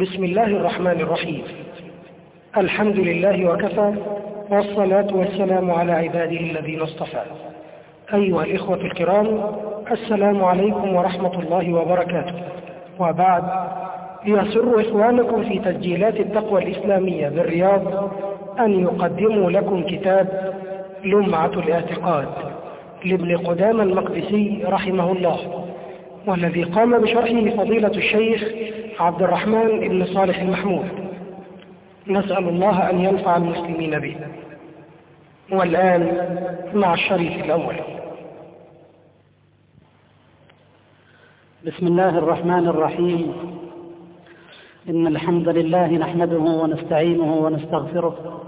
بسم الله الرحمن الرحيم. الحمد لله وكفى والصلاة والسلام على عباده الذين اصطفى. أيها الإخوة الكرام السلام عليكم ورحمة الله وبركاته. وبعد يسر إخوانكم في تسجيلات التقوى الإسلامية بالرياض أن يقدموا لكم كتاب لمعة الاعتقاد لابن قدام المقدسي رحمه الله والذي قام بشرحه فضيلة الشيخ عبد الرحمن بن صالح المحمود. نسأل الله أن ينفع المسلمين به. والآن مع الشريف الأول. بسم الله الرحمن الرحيم. إن الحمد لله نحمده ونستعينه ونستغفره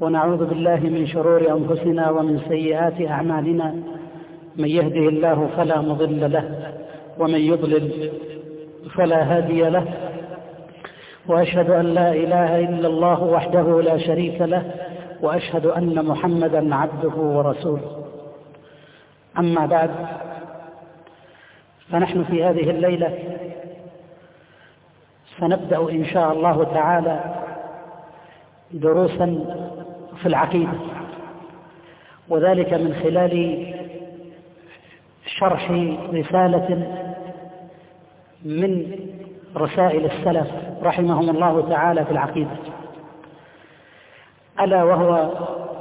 ونعوذ بالله من شرور أنفسنا ومن سيئات أعمالنا. من يهده الله فلا مضل له ومن يضلل فلا هادي له وأشهد أن لا إله إلا الله وحده لا شريك له وأشهد أن محمدا عبده ورسوله. أما بعد فنحن في هذه الليلة سنبدأ إن شاء الله تعالى دروسا في العقيدة وذلك من خلال شرح رسالة من رسائل السلف رحمهم الله تعالى في العقيدة. ألا وهو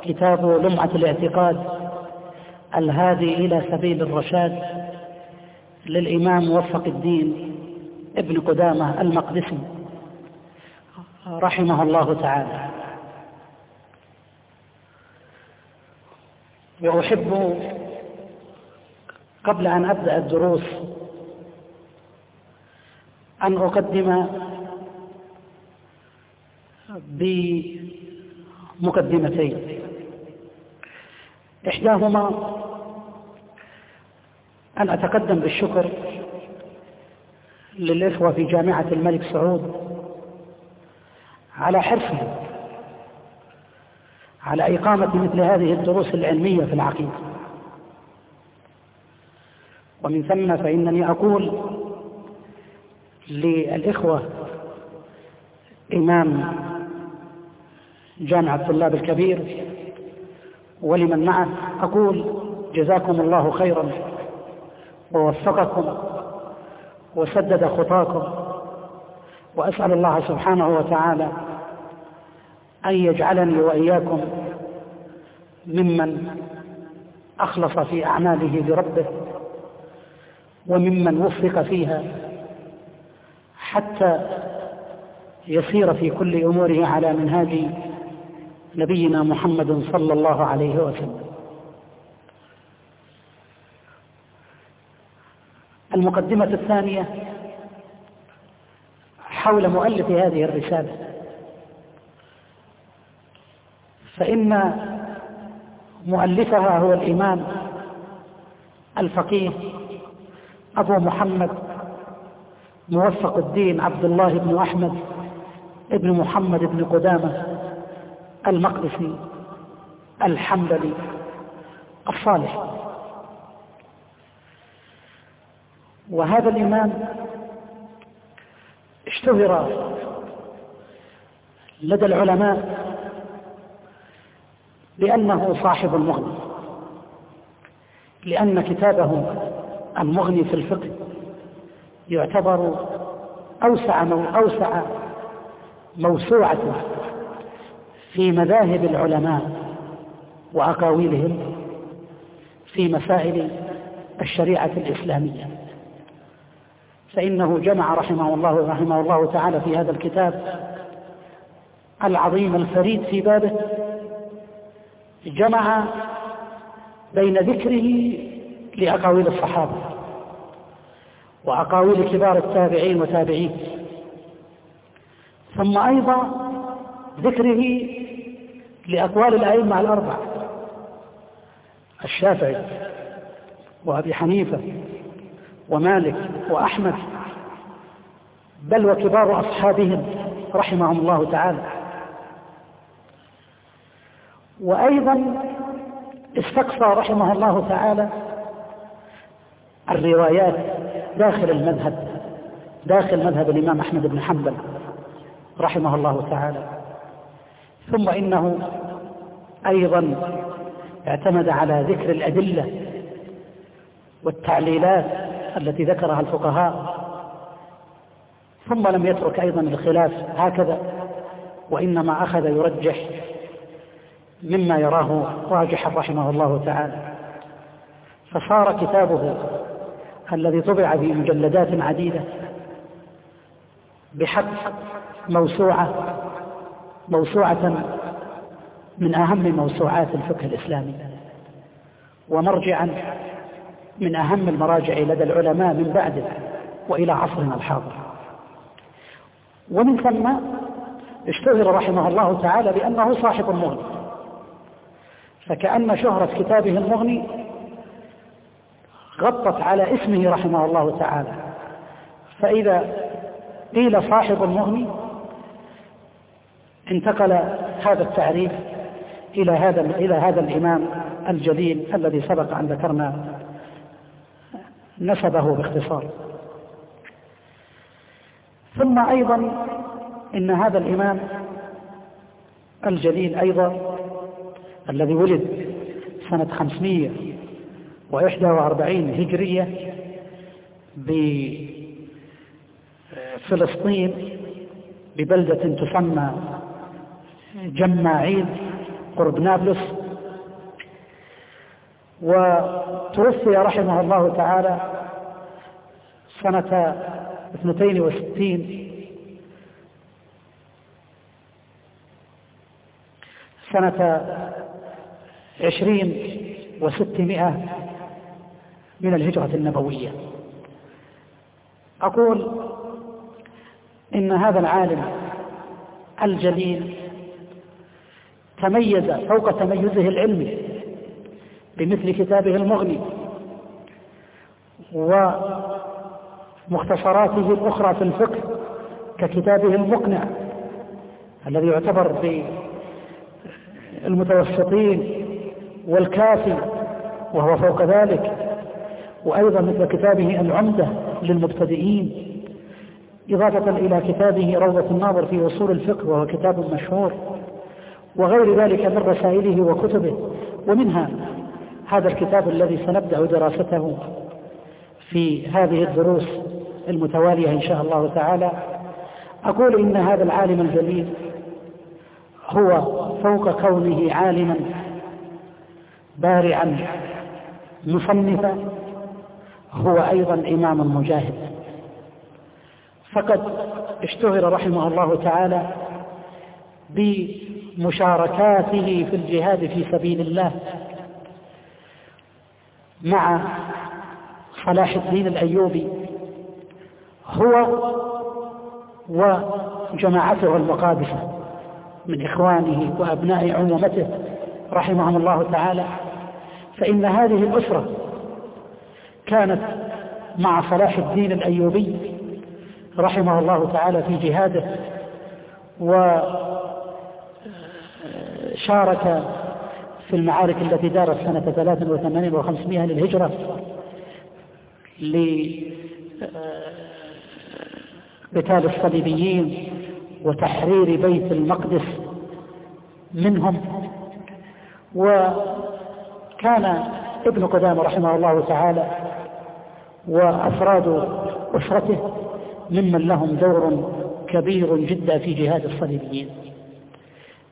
كتاب لمعة الاعتقاد الهادي إلى سبيل الرشاد للإمام موفق الدين ابن قدامة المقدسي رحمه الله تعالى. وأحب قبل أن أبدأ الدروس أن أقدم بمقدمتين. إحداهما أن أتقدم بالشكر للإخوة في جامعة الملك سعود على حرصهم على إقامة مثل هذه الدروس العلمية في العقيدة. ومن ثم فإنني أقول للإخوة إمام جامعة الطلاب الكبير ولمن معه. أقول جزاكم الله خيرا ووفقكم وسدد خطاكم وأسأل الله سبحانه وتعالى أن يجعلني وإياكم ممن أخلص في أعماله لربه وممن وفق فيها. حتى يسير في كل أموره على منهاج نبينا محمد صلى الله عليه وسلم. المقدمة الثانية حول مؤلف هذه الرسالة. فإن مؤلفها هو الإمام الفقيه أبو محمد موفق الدين عبد الله بن أحمد ابن محمد بن قدامة المقدسي الحنبلي الصالح. وهذا الإمام اشتهر لدى العلماء لأنه صاحب المغني لأن كتابه المغني في الفقه يعتبر أوسع أوسع موسوعة في مذاهب العلماء وأقاويلهم في مسائل الشريعة الإسلامية. فإنه جمع رحمه الله رحمه الله تعالى في هذا الكتاب العظيم الفريد في بابه جمع بين ذكره لأقاويل الصحابة. وأقاويل كبار التابعين وتابعين. ثم أيضا ذكره لأقوال الأئمة الأربعة الشافعي وأبي حنيفة ومالك وأحمد بل وكبار أصحابهم رحمهم الله تعالى. وأيضا استقصى رحمه الله تعالى الروايات داخل المذهب داخل مذهب الإمام أحمد بن حنبل رحمه الله تعالى. ثم إنه أيضا اعتمد على ذكر الأدلة والتعليلات التي ذكرها الفقهاء. ثم لم يترك أيضا الخلاف هكذا وإنما أخذ يرجح مما يراه راجحا رحمه الله تعالى. فصار كتابه الذي طبع في مجلدات عديدة بحق موسوعة موسوعة من أهم موسوعات الفقه الإسلامي. ومرجعا من أهم المراجع لدى العلماء من بعده وإلى عصرنا الحاضر. ومن ثم اشتهر رحمه الله تعالى بأنه صاحب المغني. فكأن شهرة كتابه المغني غطت على اسمه رحمه الله تعالى. فإذا قيل صاحب المغني انتقل هذا التعريف إلى هذا إلى هذا الإمام الجليل الذي سبق أن ذكرنا نسبه باختصار. ثم أيضا إن هذا الإمام الجليل أيضا الذي ولد سنة 541 هجرية بفلسطين ببلدة تسمى جماعيل قرب نابلس. وتوفي رحمه الله تعالى سنة 62 سنة عشرين وستمائة. من الهجرة النبوية. أقول إن هذا العالم الجليل تميز فوق تميزه العلمي بمثل كتابه المغني ومختصراته الأخرى في الفقه ككتابه المقنع الذي يعتبر في المتوسطين والكافي وهو فوق ذلك. وأيضا مثل كتابه العمدة للمبتدئين إضافة إلى كتابه روضة الناظر في وصول الفقه وهو كتاب مشهور وغير ذلك من رسائله وكتبه ومنها هذا الكتاب الذي سنبدأ دراسته في هذه الدروس المتوالية إن شاء الله تعالى. أقول إن هذا العالم الجليل هو فوق كونه عالما بارعا مصنفا هو أيضا إمام مجاهد. فقد اشتهر رحمه الله تعالى بمشاركاته في الجهاد في سبيل الله مع صلاح الدين الأيوبي هو وجماعته المقادسة من إخوانه وأبناء عمومته رحمهم الله تعالى. فإن هذه الأسرة كانت مع صلاح الدين الأيوبي رحمه الله تعالى في جهاده وشارك في المعارك التي دارت سنة 83 و500 للهجرة لقتال الصليبيين وتحرير بيت المقدس منهم. وكان ابن قدامة رحمه الله تعالى وأفراد أسرته ممن لهم دور كبير جدا في جهاد الصليبيين.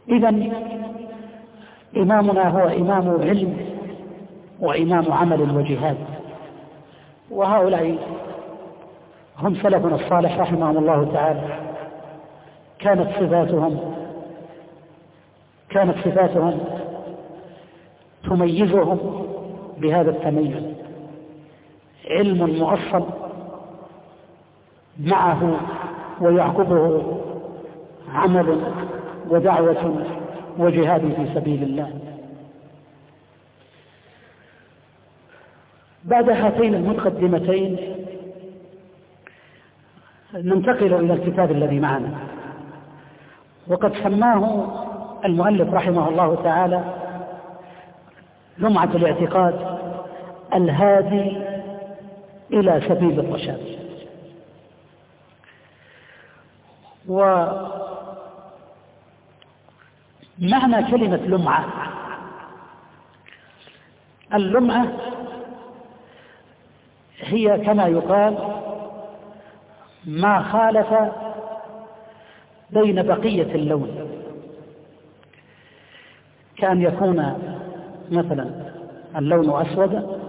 إذا إمامنا هو إمام علم وإمام عمل وجهاد وهؤلاء هم سلفنا الصالح رحمهم الله تعالى. كانت صفاتهم كانت صفاتهم تميزهم بهذا التميز. علم مؤصل معه ويعقبه عمل ودعوة وجهاد في سبيل الله. بعد هاتين المقدمتين ننتقل إلى الكتاب الذي معنا. وقد سماه المؤلف رحمه الله تعالى لمعة الاعتقاد الهادي إلى سبيل الرشاد. معنى كلمة لمعة. اللمعة هي كما يقال ما خالف بين بقية اللون. كأن يكون مثلا اللون أسود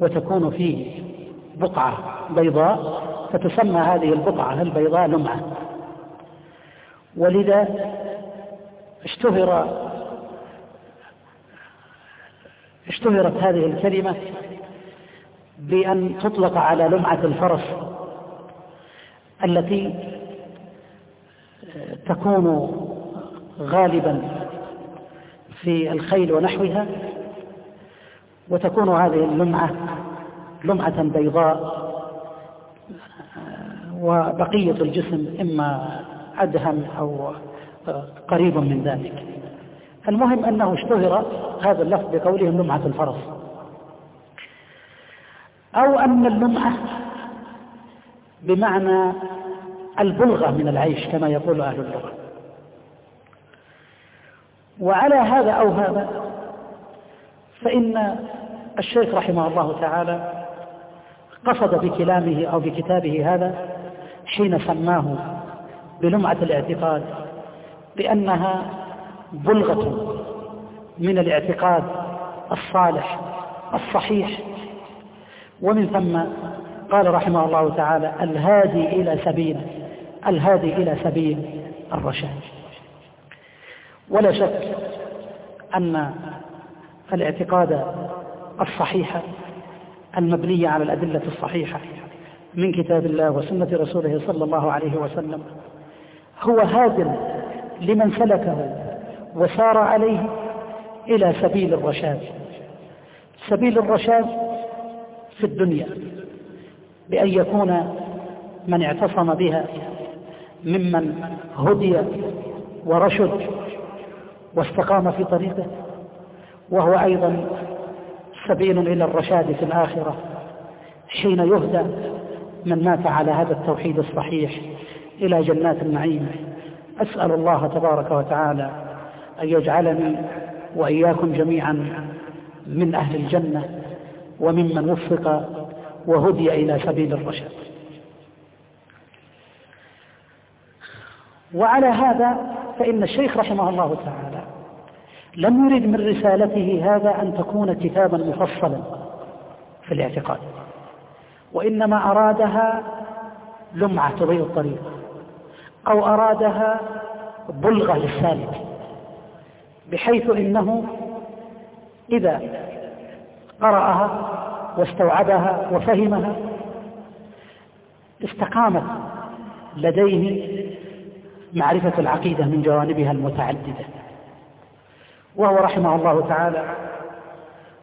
وتكون فيه بقعة بيضاء فتسمى هذه البقعة البيضاء لمعة. ولذا اشتهر اشتهرت هذه الكلمة بأن تطلق على لمعة الفرس التي تكون غالبا في الخيل ونحوها وتكون هذه اللمعة لمعة بيضاء وبقية الجسم إما أدهم أو قريب من ذلك. المهم أنه اشتهر هذا اللفظ بقولهم لمعة الفرس. أو أن اللمعة بمعنى البلغة من العيش كما يقول أهل اللغة. وعلى هذا أو هذا فإن الشيخ رحمه الله تعالى قصد بكلامه أو بكتابه هذا حين سماه بلمعة الاعتقاد بأنها بلغة من الاعتقاد الصالح الصحيح. ومن ثم قال رحمه الله تعالى الهادي إلى سبيل الهادي إلى سبيل الرشاد. ولا شك أن الاعتقاد الصحيح المبني على الأدلة الصحيحة من كتاب الله وسنة رسوله صلى الله عليه وسلم. هو هاد لمن سلكه وسار عليه إلى سبيل الرشاد. سبيل الرشاد في الدنيا بأن يكون من اعتصم بها ممن هدي ورشد واستقام في طريقه وهو أيضا سبيل إلى الرشاد في الآخرة حين يهدى من مات على هذا التوحيد الصحيح إلى جنات النعيم. أسأل الله تبارك وتعالى أن يجعلني وإياكم جميعا من أهل الجنة وممن وفق وهدي إلى سبيل الرشاد. وعلى هذا فإن الشيخ رحمه الله تعالى لم يرد من رسالته هذا أن تكون كتابا مفصلا في الاعتقاد وإنما أرادها لمعة تضيء الطريق أو أرادها بلغة للسالك بحيث إنه إذا قرأها واستوعبها وفهمها استقامت لديه معرفة العقيدة من جوانبها المتعددة. وهو رحمه الله تعالى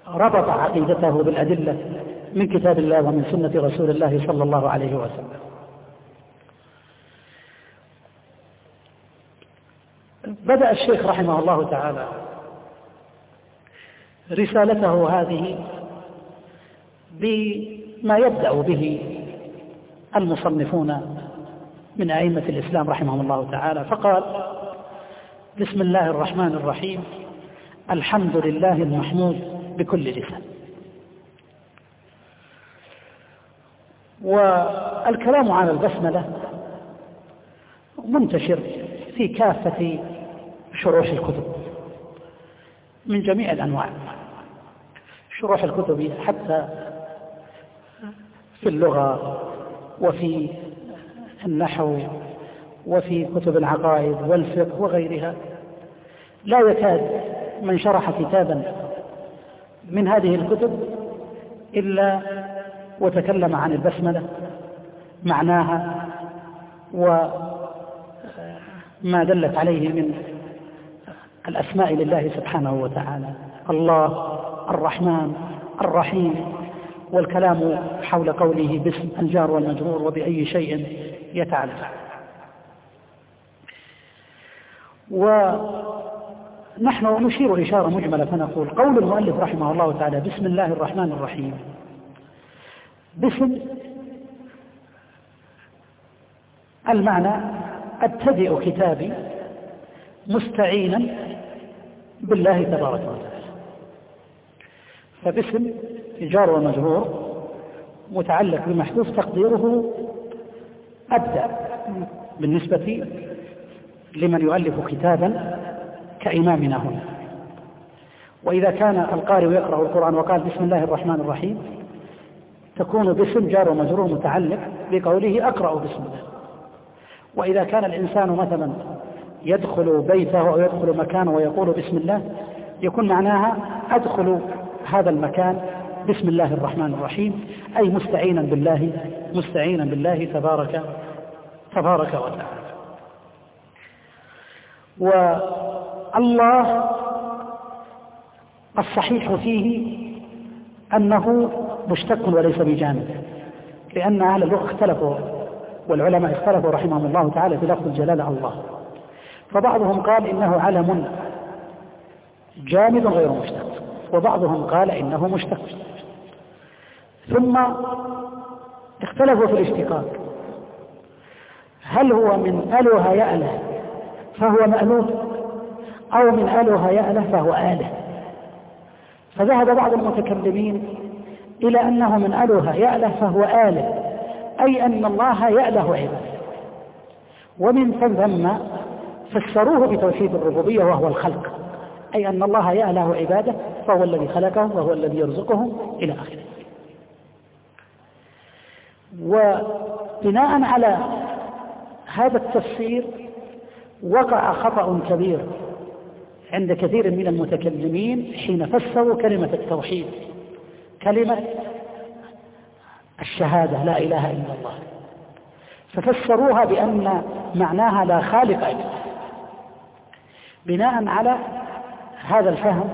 ربط عقيدته بالأدلة من كتاب الله ومن سنة رسول الله صلى الله عليه وسلم. بدأ الشيخ رحمه الله تعالى رسالته هذه بما يبدأ به المصنفون من أئمة الإسلام رحمهم الله تعالى فقال بسم الله الرحمن الرحيم. الحمد لله المحمود بكل لسان. والكلام على البسملة منتشر في كافة شروح الكتب من جميع الأنواع. شروح الكتب حتى في اللغة وفي النحو وفي كتب العقائد والفقه وغيرها لا يكاد من شرح كتابا من هذه الكتب إلا وتكلم عن البسملة معناها وما دلت عليه من الأسماء لله سبحانه وتعالى الله الرحمن الرحيم والكلام حول قوله باسم الجار والمجرور وبأي شيء يتعلق. ونحن نشير إشارة مجملة فنقول قول المؤلف رحمه الله تعالى بسم الله الرحمن الرحيم. باسم المعنى ابتدئ كتابي مستعينا بالله تبارك وتعالى. فباسم جار ومجرور متعلق بمحذوف تقديره أبدأ بالنسبة لمن يؤلف كتابا كإمامنا هنا. وإذا كان القارئ يقرأ القرآن وقال بسم الله الرحمن الرحيم تكون باسم جار ومجرور متعلق بقوله أقرأ بسم الله. وإذا كان الإنسان مثلا يدخل بيته أو يدخل مكانه ويقول بسم الله يكون معناها أدخل هذا المكان بسم الله الرحمن الرحيم أي مستعينا بالله مستعينا بالله تبارك تبارك وتعالى. والله الصحيح فيه أنه مشتق وليس بجانب لأن أهل اللغة اختلفوا والعلماء اختلفوا رحمهم الله تعالى في لفظ الجلالة الله. فبعضهم قال إنه علم جامد غير مشتق وبعضهم قال إنه مشتق. ثم اختلفوا في الاشتقاق. هل هو من أله يأله؟ فهو مألوف أو من أله يأله فهو آله. فذهب بعض المتكلمين إلى أنه من أله يأله فهو آله أي أن الله يأله عبادة. ومن ثم فسروه بتوحيد الربوبية وهو الخلق أي أن الله يأله عبادة فهو الذي خلقهم وهو الذي يرزقهم إلى آخره. وبناء على هذا التفسير وقع خطأ كبير عند كثير من المتكلمين حين فسروا كلمة التوحيد. كلمة الشهادة لا إله إلا الله. ففسروها بأن معناها لا خالق إلا بناء على هذا الفهم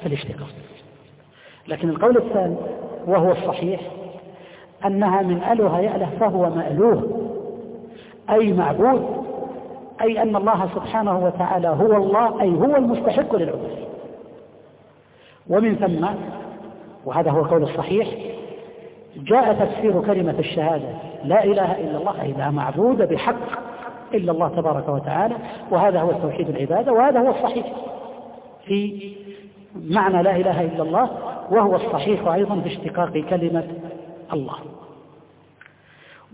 في الاشتقاق. لكن القول الثاني وهو الصحيح أنها من أله يأله فهو مألوه أي معبود. أي أن الله سبحانه وتعالى هو الله أي هو المستحق للعبودية ومن ثم وهذا هو القول الصحيح جاء تفسير كلمة الشهادة لا إله إلا الله أي لا معبود بحق إلا الله تبارك وتعالى وهذا هو توحيد العبادة وهذا هو الصحيح. في معنى لا إله إلا الله وهو الصحيح أيضا في اشتقاق كلمة الله.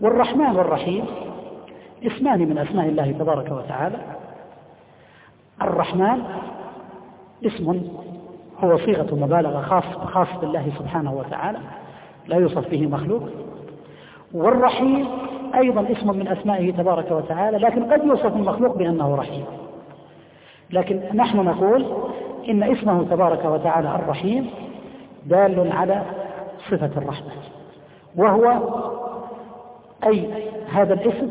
والرحمن والرحيم اسمان من أسماء الله تبارك وتعالى. الرحمن اسم هو صيغة مبالغة خاص خاص بالله سبحانه وتعالى لا يوصف به مخلوق. والرحيم أيضا اسم من أسمائه تبارك وتعالى لكن قد يوصف المخلوق بأنه رحيم. لكن نحن نقول إن اسمه تبارك وتعالى الرحيم دال على صفة الرحمة وهو أي هذا الاسم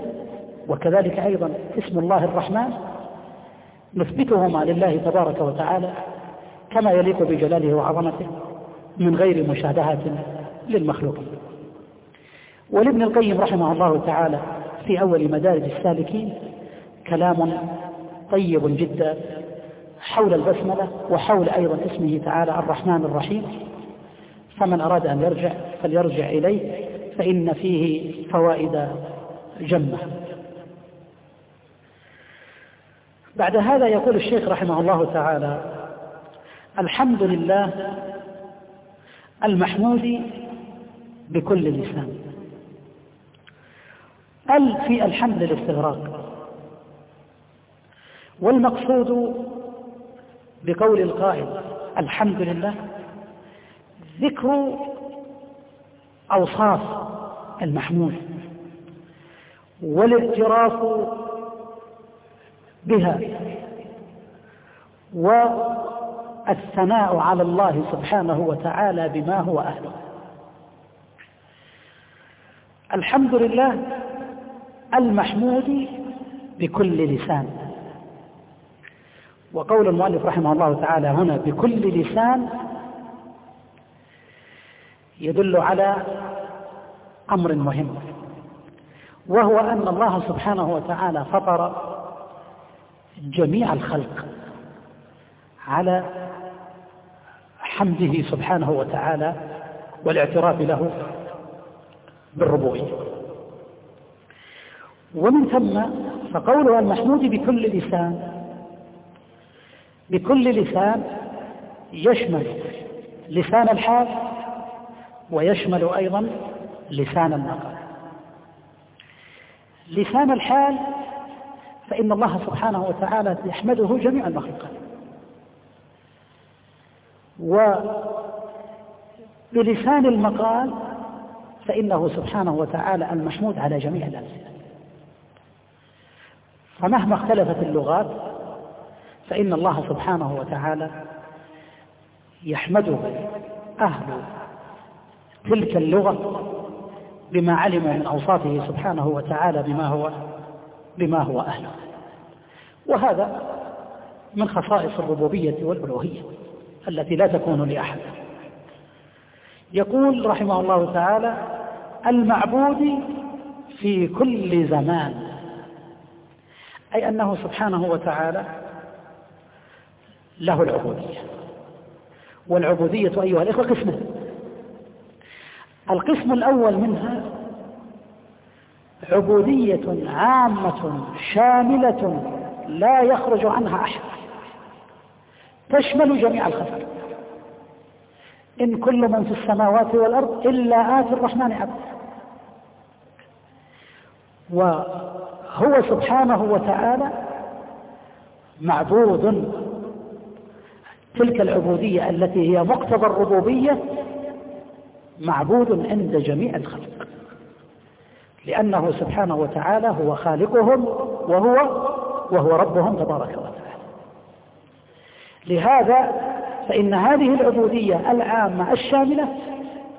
وكذلك أيضا اسم الله الرحمن نثبتهما لله تبارك وتعالى كما يليق بجلاله وعظمته من غير مشابهة للمخلوقين ولابن القيم رحمه الله تعالى في أول مدارج السالكين كلام طيب جدا حول البسملة وحول أيضا اسمه تعالى الرحمن الرحيم. فمن أراد أن يرجع فليرجع إليه فإن فيه فوائد جمة. بعد هذا يقول الشيخ رحمه الله تعالى الحمد لله المحمود بكل لسان. ال في الحمد للاستغراق. والمقصود بقول القائل الحمد لله ذكر أوصاف المحمود والاعتراف بها. والثناء على الله سبحانه وتعالى بما هو أهله. الحمد لله المحمود بكل لسان. وقول المؤلف رحمه الله تعالى هنا بكل لسان يدل على أمر مهم وهو أن الله سبحانه وتعالى فطر جميع الخلق على حمده سبحانه وتعالى والاعتراف له بالربوبية. ومن ثم فقولها المحمود بكل لسان بكل لسان يشمل لسان الحال ويشمل أيضا لسان المقال لسان الحال فإن الله سبحانه وتعالى يحمده جميع المخلوقات. وبلسان المقال فإنه سبحانه وتعالى المحمود على جميع الألسنة. فمهما اختلفت اللغات فإن الله سبحانه وتعالى يحمده أهل تلك اللغة بما علموا من أوصافه سبحانه وتعالى بما هو بما هو أهله. وهذا من خصائص الربوبية والألوهية التي لا تكون لأحد. يقول رحمه الله تعالى المعبود في كل زمان. أي أنه سبحانه وتعالى له العبودية. والعبودية أيها الإخوة قسمة. القسم الأول منها عبودية عامة شاملة لا يخرج عنها أحد. تشمل جميع الخلق. إن كل من في السماوات والأرض إلا آتي الرحمن عبد وهو سبحانه وتعالى معبود. تلك العبودية التي هي مقتضى الربوبية معبود عند جميع الخلق. لأنه سبحانه وتعالى هو خالقهم وهو وهو ربهم تبارك وتعالى. لهذا فإن هذه العبودية العامة الشاملة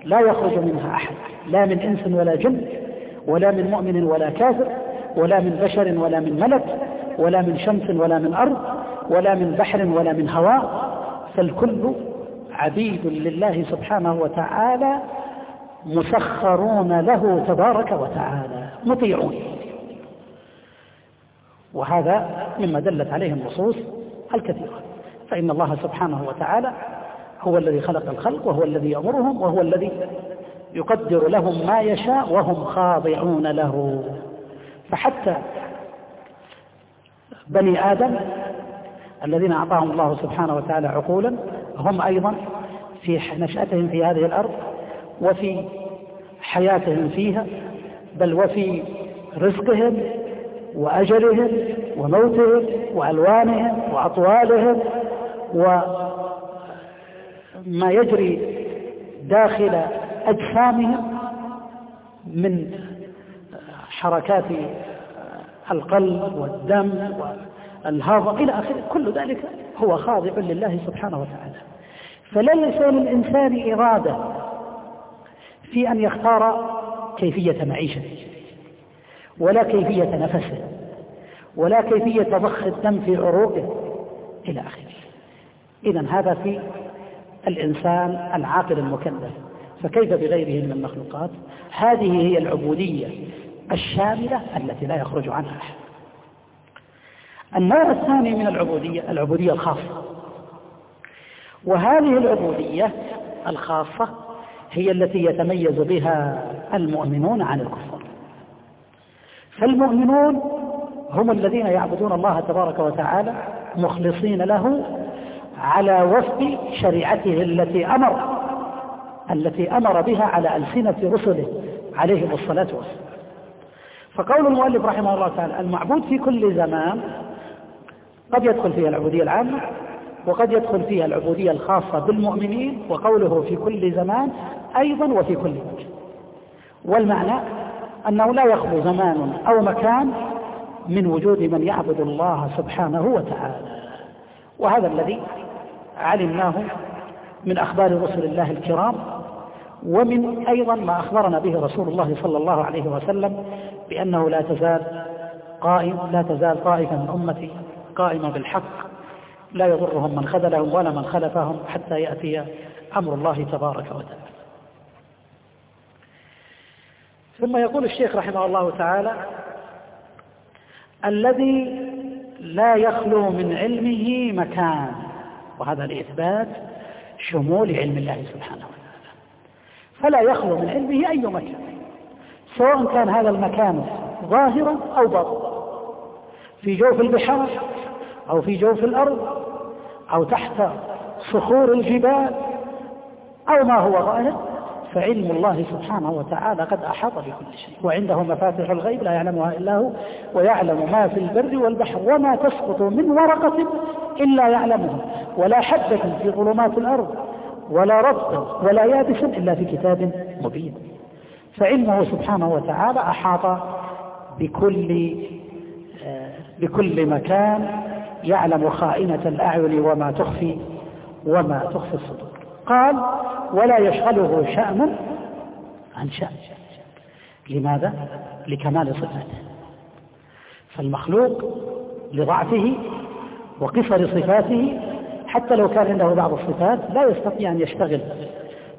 لا يخرج منها أحد لا من إنس ولا جن ولا من مؤمن ولا كافر ولا من بشر ولا من ملك ولا من شمس ولا من أرض ولا من بحر ولا من هواء فالكل عبيد لله سبحانه وتعالى مسخرون له تبارك وتعالى مطيعون. وهذا مما دلت عليه النصوص الكثيرة. فإن الله سبحانه وتعالى هو الذي خلق الخلق وهو الذي يأمرهم وهو الذي يقدر لهم ما يشاء وهم خاضعون له. فحتى بني آدم الذين أعطاهم الله سبحانه وتعالى عقولا هم أيضا في نشأتهم في هذه الأرض وفي حياتهم فيها بل وفي رزقهم وأجلهم وموتهم وألوانهم وأطوالهم وما يجري داخل أجسامهم من حركات القلب والدم والهضم إلى آخره. كل ذلك هو خاضع لله سبحانه وتعالى. فليس للإنسان إرادة في أن يختار كيفية معيشته ولا كيفية نفسه ولا كيفية ضخ الدم في عروقه إلى آخره. إذا هذا في الإنسان العاقل المكلف. فكيف بغيره من المخلوقات؟ هذه هي العبودية الشاملة التي لا يخرج عنها أحد. النوع الثاني من العبودية العبودية الخاصة. وهذه العبودية الخاصة هي التي يتميز بها المؤمنون عن الكفار فالمؤمنون هم الذين يعبدون الله تبارك وتعالى مخلصين له على وفق شريعته التي أمر التي أمر بها على ألسنة رسله عليهم الصلاة والسلام. فقول المؤلف رحمه الله تعالى المعبود في كل زمان قد يدخل فيها العبودية العامة وقد يدخل فيها العبودية الخاصة بالمؤمنين وقوله في كل زمان أيضا وفي كل وجه والمعنى أنه لا يخلو زمان أو مكان من وجود من يعبد الله سبحانه وتعالى. وهذا الذي علمناه من أخبار رسل الله الكرام ومن أيضا ما أخبرنا به رسول الله صلى الله عليه وسلم بأنه لا تزال قائم لا تزال طائفة من أمتي قائمة بالحق لا يضرهم من خذلهم ولا من خلفهم حتى يأتي أمر الله تبارك وتعالى. ثم يقول الشيخ رحمه الله تعالى الذي لا يخلو من علمه مكان. وهذا لإثبات شمول علم الله سبحانه وتعالى. فلا يخلو من علمه أي مكان سواء كان هذا المكان ظاهرا أو باطنا. في جوف البحار أو في جوف الأرض أو تحت صخور الجبال أو ما هو ظاهر فعلم الله سبحانه وتعالى قد أحاط بكل شيء. وعنده مفاتح الغيب لا يعلمها إلا هو ويعلم ما في البر والبحر وما تسقط من ورقة إلا يعلمها. ولا حبة في ظلمات الأرض ولا رطب ولا يابس إلا في كتاب مبين. فعلمه سبحانه وتعالى أحاط بكل آه، بكل مكان يعلم خائنة الأعين وما تخفي وما تخفي الصدور. قال ولا يشغله شأن عن شأن. لماذا؟ لكمال صفاته. فالمخلوق لضعفه وقصر صفاته حتى لو كان عنده بعض الصفات لا يستطيع أن يشتغل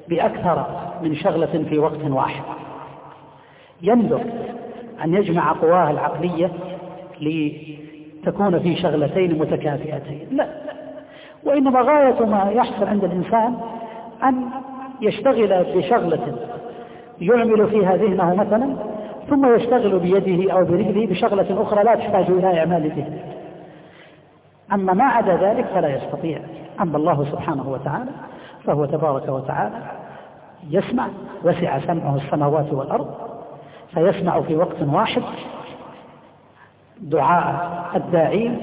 بأكثر من شغلة في وقت واحد. يندر أن يجمع قواه العقلية لتكون في شغلتين متكافئتين. لا. وإنما غاية ما يحصل عند الإنسان أن يشتغل بشغلة يعمل فيها ذهنه مثلا ثم يشتغل بيده أو برجله بشغلة أخرى لا تحتاج إلى إعمال ذهنه أما ما عدا ذلك فلا يستطيع. أما الله سبحانه وتعالى فهو تبارك وتعالى يسمع وسع سمعه السماوات والأرض فيسمع في وقت واحد دعاء الداعين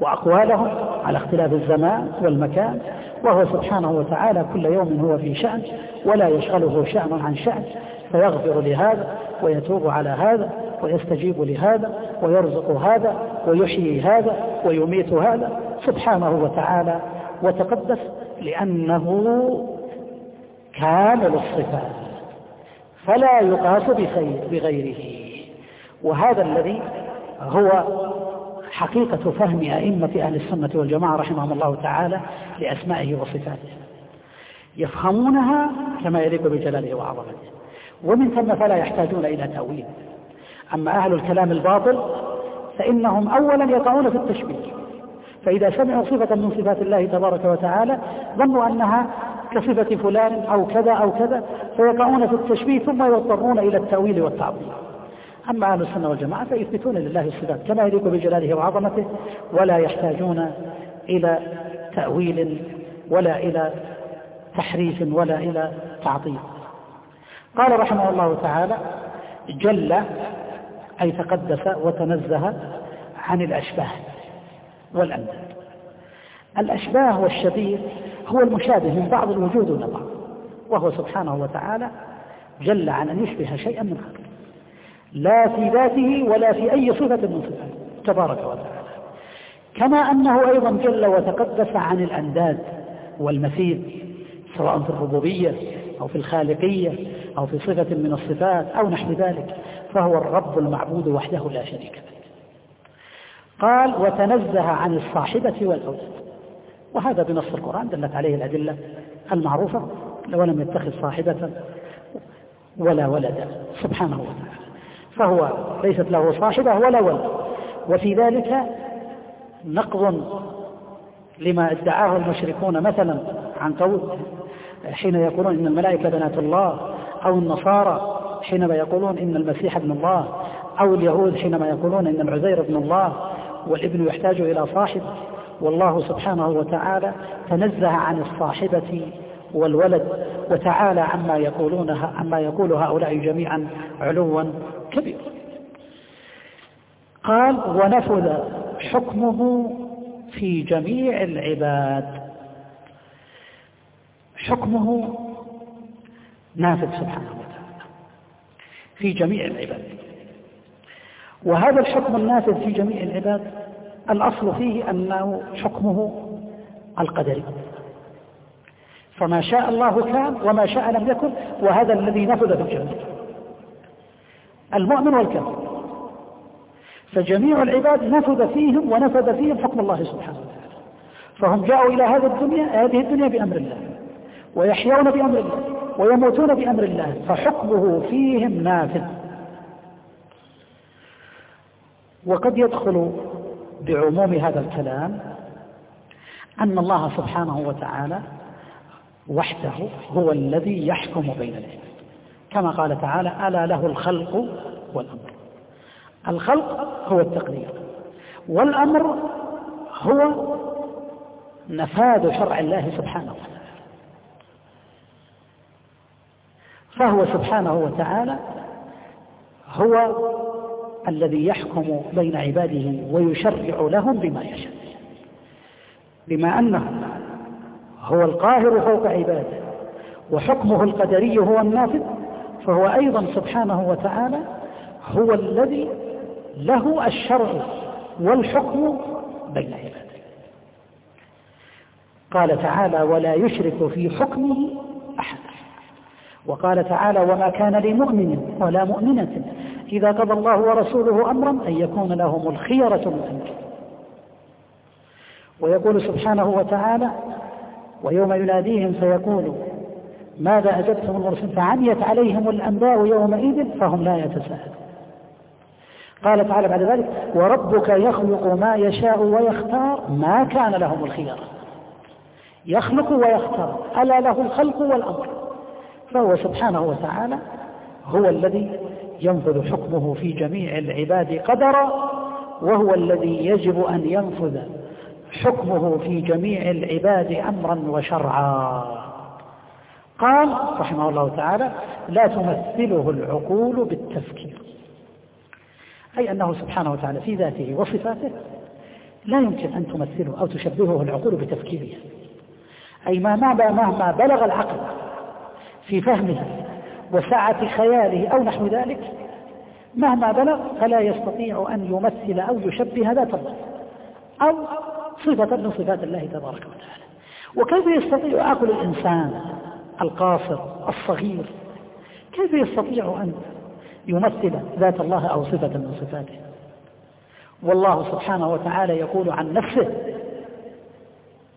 وأقوالهم على اختلاف الزمان والمكان وهو سبحانه وتعالى كل يوم هو في شأن ولا يشغله شأن عن شأن فيغفر لهذا ويتوب على هذا ويستجيب لهذا ويرزق هذا ويحيي هذا ويميت هذا سبحانه وتعالى وتقدس لأنه كامل الصفات فلا يقاس بغيره وهذا الذي هو حقيقة فهم أئمة أهل السنة والجماعة رحمهم الله تعالى لأسمائه وصفاته. يفهمونها كما يليق بجلاله وعظمته. ومن ثم فلا يحتاجون إلى تأويل. أما أهل الكلام الباطل فإنهم أولا يقعون في التشبيه. فإذا سمعوا صفة من صفات الله تبارك وتعالى ظنوا أنها كصفة فلان أو كذا أو كذا فيقعون في التشبيه ثم يضطرون إلى التأويل والتعظيم أما أهل السنة والجماعة فيثبتون لله الصفات كما يليق بجلاله وعظمته ولا يحتاجون إلى تأويل ولا إلى تحريف ولا إلى تعطيل. قال رحمه الله تعالى جل أي تقدس وتنزه عن الأشباه والأنداد الأشباه والشبيه هو المشابه من بعض الوجود والنظام وهو سبحانه وتعالى جل عن أن يشبه شيئا من خلقه. لا في ذاته ولا في أي صفة من صفاته. تبارك وتعالى. كما أنه أيضا جل وتقدس عن الأنداد والمثيل سواء في الربوبية أو في الخالقية أو في صفة من الصفات أو نحو ذلك فهو الرب المعبود وحده لا شريك له. قال وتنزه عن الصاحبة والأولاد وهذا بنص القرآن دلت عليه الأدلة المعروفة ولم يتخذ صاحبة ولا ولدا سبحانه وتعالى. فهو ليست له صاحبة ولا ولد. وفي ذلك نقض لما ادعاه المشركون مثلا عن قول حين يقولون إن الملائكة بنات الله أو النصارى حينما يقولون إن المسيح ابن الله أو اليهود حينما يقولون إن العزير ابن الله والابن يحتاج إلى صاحب. والله سبحانه وتعالى تنزه عن الصاحبة والولد وتعالى عما يقولونها عما يقول هؤلاء جميعا علوا كبيرا. قال ونفذ حكمه في جميع العباد. حكمه نافذ سبحانه وتعالى في جميع العباد. وهذا الحكم النافذ في جميع العباد الأصل فيه أنه حكمه القدري. فما شاء الله كان وما شاء لم يكن وهذا الذي نفذ في الجميع المؤمن والكافر. فجميع العباد نفذ فيهم ونفذ فيهم حكم الله سبحانه وتعالى. فهم جاءوا إلى هذه الدنيا هذه الدنيا بأمر الله ويحيون بأمر الله ويموتون بأمر الله فحكمه فيهم نافذ. وقد يدخل بعموم هذا الكلام أن الله سبحانه وتعالى وحده هو الذي يحكم بين العباد. كما قال تعالى ألا له الخلق والأمر. الخلق هو التقدير والأمر هو نفاذ شرع الله سبحانه وتعالى. فهو سبحانه وتعالى هو الذي يحكم بين عباده ويشرع لهم بما يشاء. بما أنه هو القاهر فوق عباده وحكمه القدري هو النافذ فهو أيضا سبحانه وتعالى هو الذي له الشرع والحكم بين عباده. قال تعالى ولا يشرك في حكمه أحد وقال تعالى وما كان لمؤمن ولا مؤمنة إذا قضى الله ورسوله أمرا أن يكون لهم الخيرة من أمره ويقول سبحانه وتعالى ويوم يناديهم فيقول ماذا أجبتم المرسلين؟ فعميت عليهم الأنباء يومئذ فهم لا يتساءلون. قال تعالى بعد ذلك وربك يخلق ما يشاء ويختار ما كان لهم الخيار. يخلق ويختار ألا له الخلق والأمر؟ فهو سبحانه وتعالى هو الذي ينفذ حكمه في جميع العباد قدرا وهو الذي يجب أن ينفذ حكمه في جميع العباد أمرا وشرعا. قال رحمه الله تعالى لا تمثله العقول بالتفكير. أي أنه سبحانه وتعالى في ذاته وصفاته لا يمكن أن تمثله أو تشبهه العقول بتفكيره. أي ما مهما بلغ العقل في فهمه وسعة خياله أو نحو ذلك مهما بلغ فلا يستطيع أن يمثل أو يشبه ذات الله أو صفة من صفات الله تبارك وتعالى. وكيف يستطيع عقل الإنسان القاصر الصغير؟ كيف يستطيع أن يمثل ذات الله أو صفة من صفاته؟ والله سبحانه وتعالى يقول عن نفسه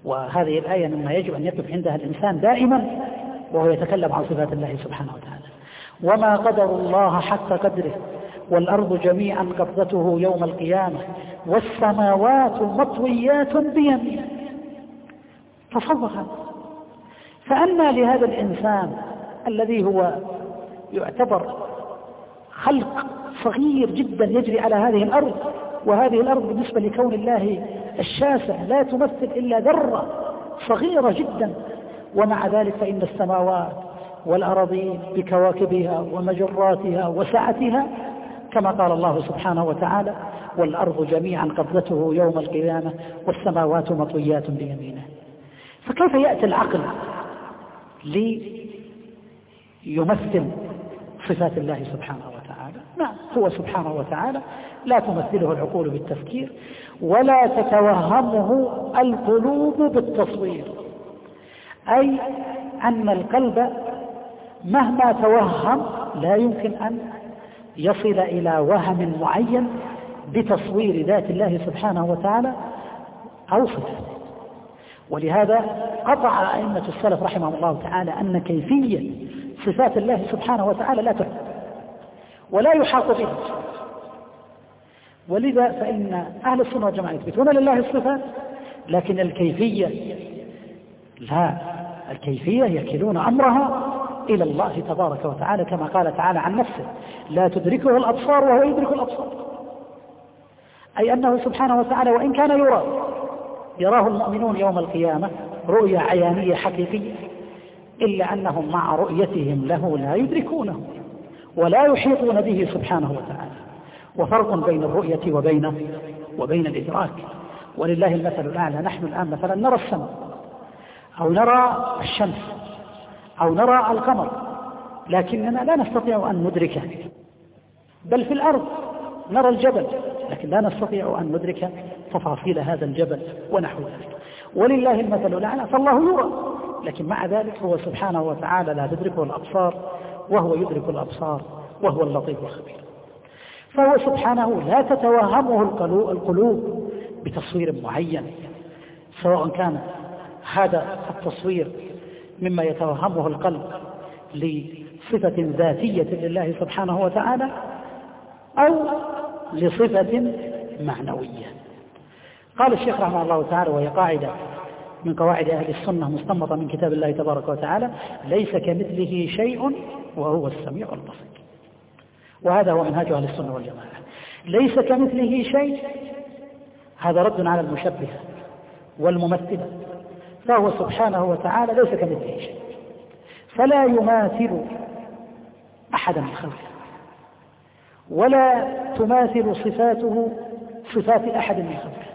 وهذه الآية مما يجب أن يقف عندها الإنسان دائما وهو يتكلم عن صفات الله سبحانه وتعالى. وما قدر الله حق قدره والأرض جميعا قبضته يوم القيامة والسماوات مطويات بيمينه. تصور فأما لهذا الإنسان الذي هو يعتبر خلق صغير جدا يجري على هذه الأرض وهذه الأرض بالنسبة لكون الله الشاسع لا تمثل إلا ذرة صغيرة جدا. ومع ذلك فإن السماوات والأراضين بكواكبها ومجراتها وسعتها كما قال الله سبحانه وتعالى والأرض جميعا قبضته يوم القيامة والسماوات مطويات بيمينه. فكيف يأتي العقل ليمثل صفات الله سبحانه وتعالى؟ نعم هو سبحانه وتعالى لا تمثله العقول بالتفكير ولا تتوهمه القلوب بالتصوير. أي أن القلب مهما توهم لا يمكن أن يصل إلى وهم معين بتصوير ذات الله سبحانه وتعالى أو صفاته. ولهذا قطع أئمة السلف رحمهم الله تعالى أن كيفية صفات الله سبحانه وتعالى لا تحدث ولا يحاط بها. ولذا فإن أهل السنة والجماعة يثبتون لله الصفات لكن الكيفية لا الكيفية يكلون أمرها إلى الله تبارك وتعالى كما قال تعالى عن نفسه لا تدركه الأبصار وهو يدرك الأبصار. أي أنه سبحانه وتعالى وإن كان يرى يراه المؤمنون يوم القيامة رؤية عيانية حقيقية إلا أنهم مع رؤيتهم له لا يدركونه ولا يحيطون به سبحانه وتعالى. وفرق بين الرؤية وبين وبين الإدراك. ولله المثل الأعلى. نحن الآن مثلا نرى السماء أو نرى الشمس. أو نرى القمر. لكننا لا نستطيع أن ندركه بل في الأرض نرى الجبل لكن لا نستطيع أن ندرك تفاصيل هذا الجبل ونحو ذلك. ولله المثل الأعلى فالله يرى. لكن مع ذلك هو سبحانه وتعالى لا تدركه الأبصار وهو يدرك الأبصار وهو اللطيف الخبير. فهو سبحانه لا تتوهمه القلوب بتصوير معين سواء كان هذا التصوير مما يتوهمه القلب لصفة ذاتية لله سبحانه وتعالى أو لصفة معنوية. قال الشيخ رحمه الله تعالى وهي قاعدة من قواعد أهل السنة مستنبطة من كتاب الله تبارك وتعالى ليس كمثله شيء وهو السميع البصير. وهذا هو منهاج أهل السنة والجماعة. ليس كمثله شيء هذا رد على المشبهة والممثلة. فهو سبحانه وتعالى ليس كمثله شيء. فلا يماثل أحدا من خلقه ولا تماثل صفاته صفات أحد من خلقه.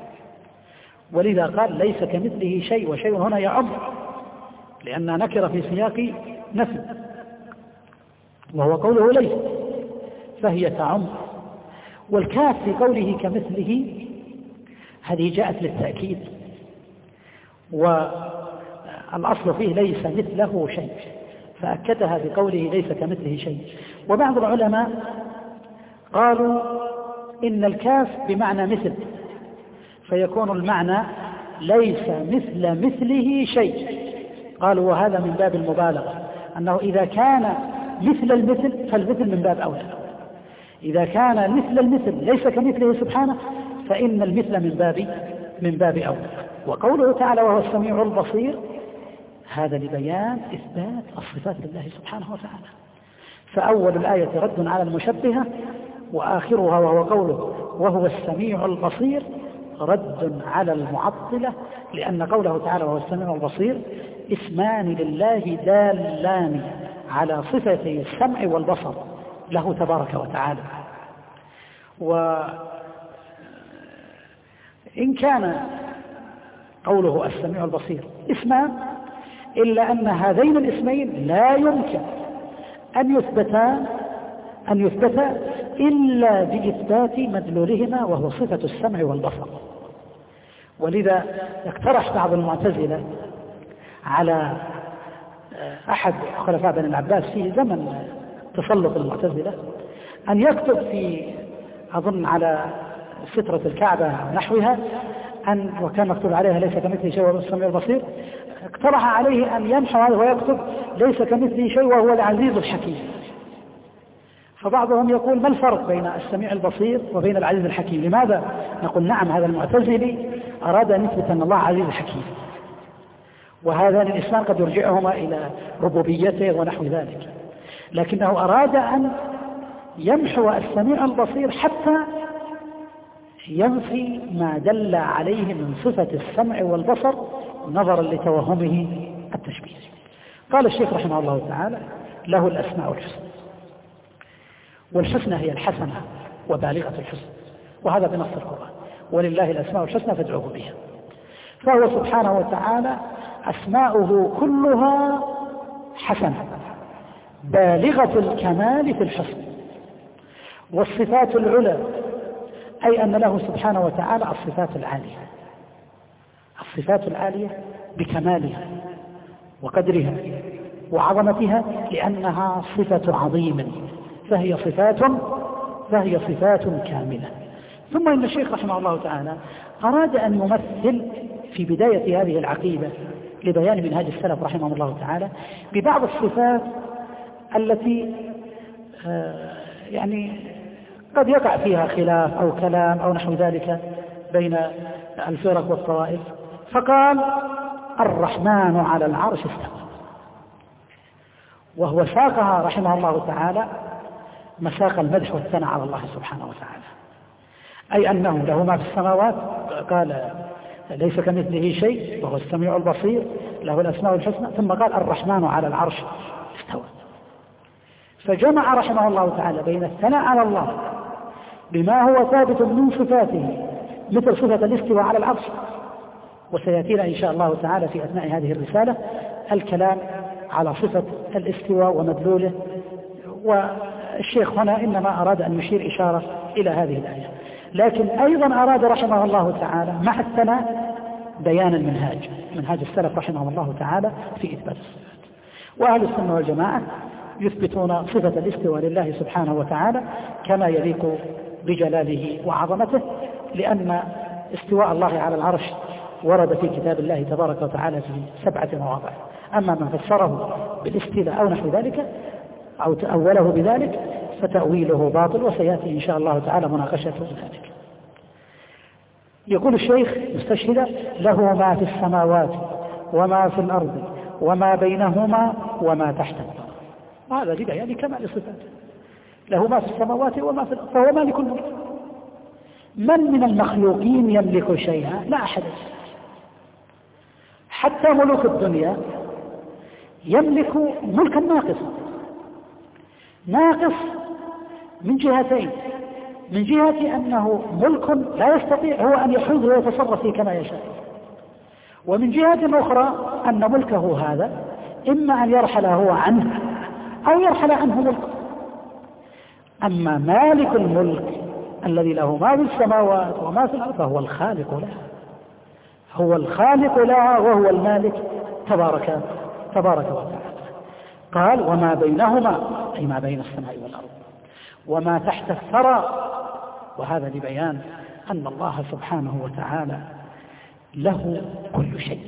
ولذا قال ليس كمثله شيء وشيء هنا يعم لأن نكر في سياق نفي وهو قوله ليس فهي تعم. والكاف في قوله كمثله هذه جاءت للتأكيد. والأصل فيه ليس مثله شيء فأكدها بقوله ليس كمثله شيء. وبعض العلماء قالوا إن الكاف بمعنى مثل فيكون المعنى ليس مثل مثله شيء. قالوا وهذا من باب المبالغة أنه إذا كان مثل المثل فالمثل من باب أولى. إذا كان مثل المثل ليس كمثله سبحانه فإن المثل من باب من باب أولى. وقوله تعالى وهو السميع البصير هذا لبيان إثبات الصفات لله سبحانه وتعالى. فأول الآية رد على المشبهة وآخرها وهو قوله وهو السميع البصير رد على المعطلة لأن قوله تعالى وهو السميع البصير اسمان لله دالان على صفة السمع والبصر له تبارك وتعالى. وإن كان قوله السميع البصير. اسمان إلا أن هذين الاسمين لا يمكن أن يثبتا أن يثبتا إلا بإثبات مدلولهما وهو صفة السمع والبصر. ولذا اقترح بعض المعتزلة على أحد خلفاء بني العباس في زمن تسلط المعتزلة أن يكتب في أظن على سترة الكعبة نحوها أن وكان مكتوب عليها ليس كمثله شيء وهو السميع البصير اقترح عليه أن يمحو هذا ويكتب ليس كمثله شيء وهو العزيز الحكيم. فبعضهم يقول ما الفرق بين السميع البصير وبين العزيز الحكيم؟ لماذا نقول نعم هذا المعتزلي أراد أن يثبت أن الله عزيز حكيم؟ وهذان الإسلام قد يرجعهما إلى ربوبيته ونحو ذلك. لكنه أراد أن يمحو السميع البصير حتى ينفي ما دل عليه من صفة السمع والبصر نظرا لتوهمه التشبيه. قال الشيخ رحمه الله تعالى له الأسماء الحسنى والحسنى هي الحسنة وبالغة الحسن وهذا بنص القرآن. ولله الأسماء الحسنى فادعوه بها. فهو سبحانه وتعالى أسماؤه كلها حسنة بالغة الكمال في الحسن والصفات العلى أي أن له سبحانه وتعالى الصفات العالية. الصفات العالية بكمالها وقدرها وعظمتها لأنها صفة عظيم. فهي صفات فهي صفات كاملة. ثم إن الشيخ رحمه الله تعالى أراد أن يمثل في بداية هذه العقيدة لبيان منهاج السلف رحمه الله تعالى ببعض الصفات التي آه، يعني قد يقع فيها خلاف أو كلام أو نحو ذلك بين الفرق والطوائف. فقال الرحمن على العرش استوى وهو ساقها رحمه الله تعالى مساق المدح والثناء على الله سبحانه وتعالى. أي أنه له ما في السماوات قال ليس كمثله شيء وهو السميع البصير له الأسماء الحسنى. ثم قال الرحمن على العرش استوى فجمع رحمه الله تعالى بين الثناء على الله بما هو ثابت من صفاته مثل صفة الاستواء على العرش. وسيأتينا إن شاء الله تعالى في أثناء هذه الرسالة الكلام على صفة الاستواء ومدلوله. والشيخ هنا إنما أراد أن يشير إشارة إلى هذه الآية. لكن أيضا أراد رحمه الله تعالى مع الثناء بيان المنهاج. منهاج السلف رحمه الله تعالى في إثبات الصفات. وأهل السنة والجماعة يثبتون صفة الاستواء لله سبحانه وتعالى كما يليق بجلاله وعظمته لأن استواء الله على العرش ورد في كتاب الله تبارك وتعالى في سبعة مواضع. أما من فسره بالاستيلاء أو نحو ذلك أو تأوله بذلك فتأويله باطل وسيأتي إن شاء الله تعالى مناقشة ذلك. يقول الشيخ مستشهدا له ما في السماوات وما في الأرض وما بينهما وما تحت الأرض. وهذا بداية لكمال صفاته له ما في السماوات وما في الأرض فهو مالك الملك. من من المخلوقين يملك شيئا؟ لا أحد. حتى ملوك الدنيا يملك ملكا ناقصا. ناقص من جهتين. من جهة أنه ملك لا يستطيع هو أن يحوز ويتصرف فيه كما يشاء. ومن جهة أخرى أن ملكه هذا إما أن يرحل هو عنه أو يرحل عنه ملكه. أما مالك الملك الذي له ما في السماوات وما في الأرض فهو الخالق لها. هو الخالق لها وهو المالك تبارك تبارك وتعالى. قال وما بينهما أي ما بين السماء والأرض وما تحت الثرى. وهذا لبيان أن الله سبحانه وتعالى له كل شيء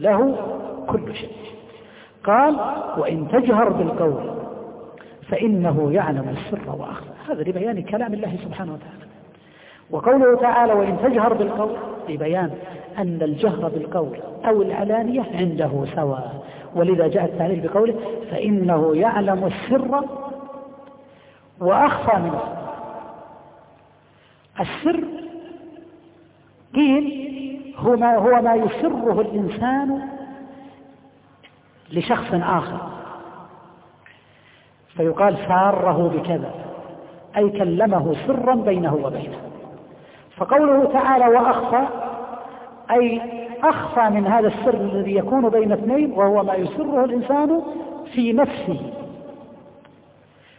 له كل شيء. قال وإن تجهر بالقول فإنه يعلم السر وأخفى. هذا لبيان كلام الله سبحانه وتعالى. وقوله تعالى وإن تجهر بالقول لبيان أن الجهر بالقول أو العلانية عنده سواء. ولذا جاء التعليل بقوله فإنه يعلم السر وأخفى من السر قيل هو ما, هو ما يسره الإنسان لشخص آخر. فيقال ساره بكذا أي كلمه سرا بينه وبينه. فقوله تعالى وأخفى أي أخفى من هذا السر الذي يكون بين اثنين وهو ما يسره الإنسان في نفسه.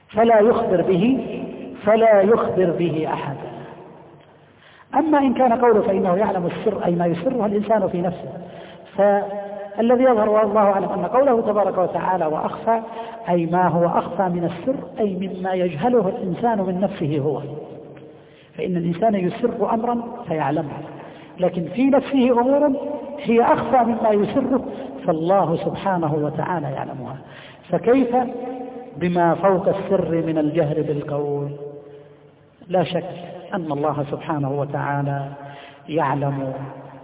فلا يخبر به فلا يخبر به أحدا أما إن كان قوله فإنه يعلم السر أي ما يسره الإنسان في نفسه فالذي يظهر والله أعلم أن قوله تبارك وتعالى وأخفى أي ما هو أخفى من السر أي مما يجهله الإنسان من نفسه هو. فإن الإنسان يسر أمرا فيعلمه. لكن في نفسه أمور هي أخفى مما يسره فالله سبحانه وتعالى يعلمها. فكيف؟ بما فوق السر من الجهر بالقول. لا شك أن الله سبحانه وتعالى يعلم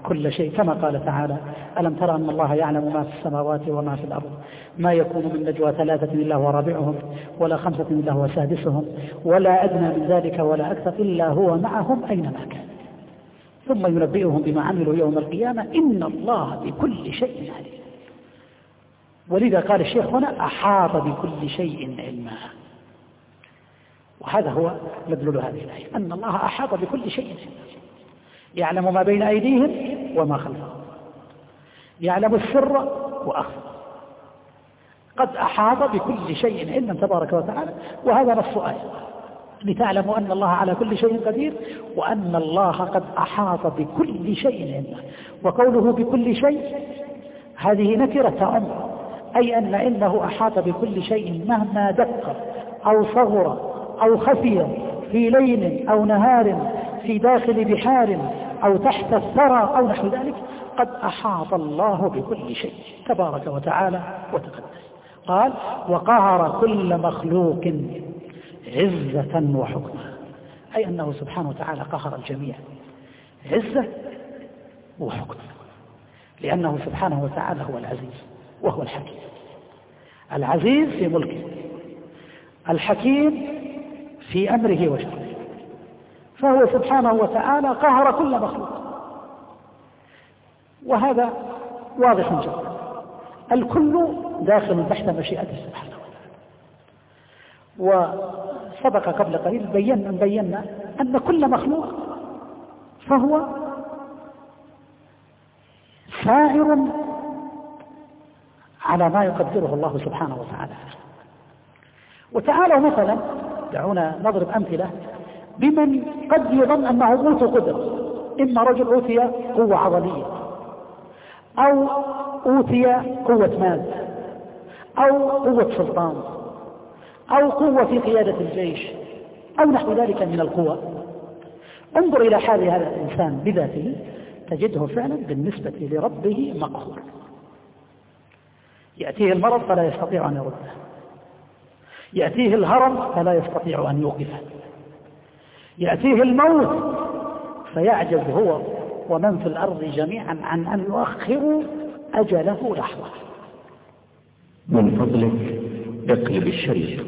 كل شيء كما قال تعالى ألم ترى أن الله يعلم ما في السماوات وما في الأرض؟ ما يكون من نجوى ثلاثة إلا هو رابعهم ولا خمسة إلا هو سادسهم ولا أدنى من ذلك ولا أكثر إلا هو معهم أينما كان. ثم ينبئهم بما عملوا يوم القيامة إن الله بكل شيء عليم. ولذا قال الشيخ هنا أحاط بكل شيء علما. وهذا هو مدلول هذه الآية أن الله أحاط بكل شيء يعلم ما بين أيديهم وما خلفهم. يعلم السر وأخفى. قد أحاط بكل شيء علما تبارك وتعالى. وهذا نص آية. لتعلموا أن الله على كل شيء قدير وأن الله قد أحاط بكل شيء علما. وقوله بكل شيء هذه نكرة أمر أي أن إنه أحاط بكل شيء مهما دق أو صغر أو خفي في ليل أو نهار في داخل بحار أو تحت الثرى أو نحو ذلك قد أحاط الله بكل شيء تبارك وتعالى وتقدس. قال وقهر كل مخلوق عزة وحكمة. أي أنه سبحانه وتعالى قهر الجميع عزة وحكمة لأنه سبحانه وتعالى هو العزيز وهو الحكيم. العزيز في ملكه الحكيم في أمره وشره فهو سبحانه وتعالى قهر كل مخلوق. وهذا واضح جدا. الكل داخل تحت مشيئته سبحانه وتعالى. وسبق قبل قليل بينا بينا أن كل مخلوق فهو سائر على ما يقدره الله سبحانه وتعالى. وتعالوا مثلا دعونا نضرب أمثلة بمن قد يظن أنه أوتي قدرة إما رجل أوتي قوة عضلية أو أوتي قوة مال أو قوة سلطان أو قوة في قيادة الجيش أو نحو ذلك من القوى. انظر إلى حال هذا الإنسان بذاته تجده فعلا بالنسبة لربه مقهور. يأتيه المرض فلا يستطيع أن يرده. يأتيه الهرم فلا يستطيع أن يوقفه. يأتيه الموت فيعجز هو ومن في الأرض جميعا عن أن يؤخروا أجله لحظة. من فضلك اقلب الشريط.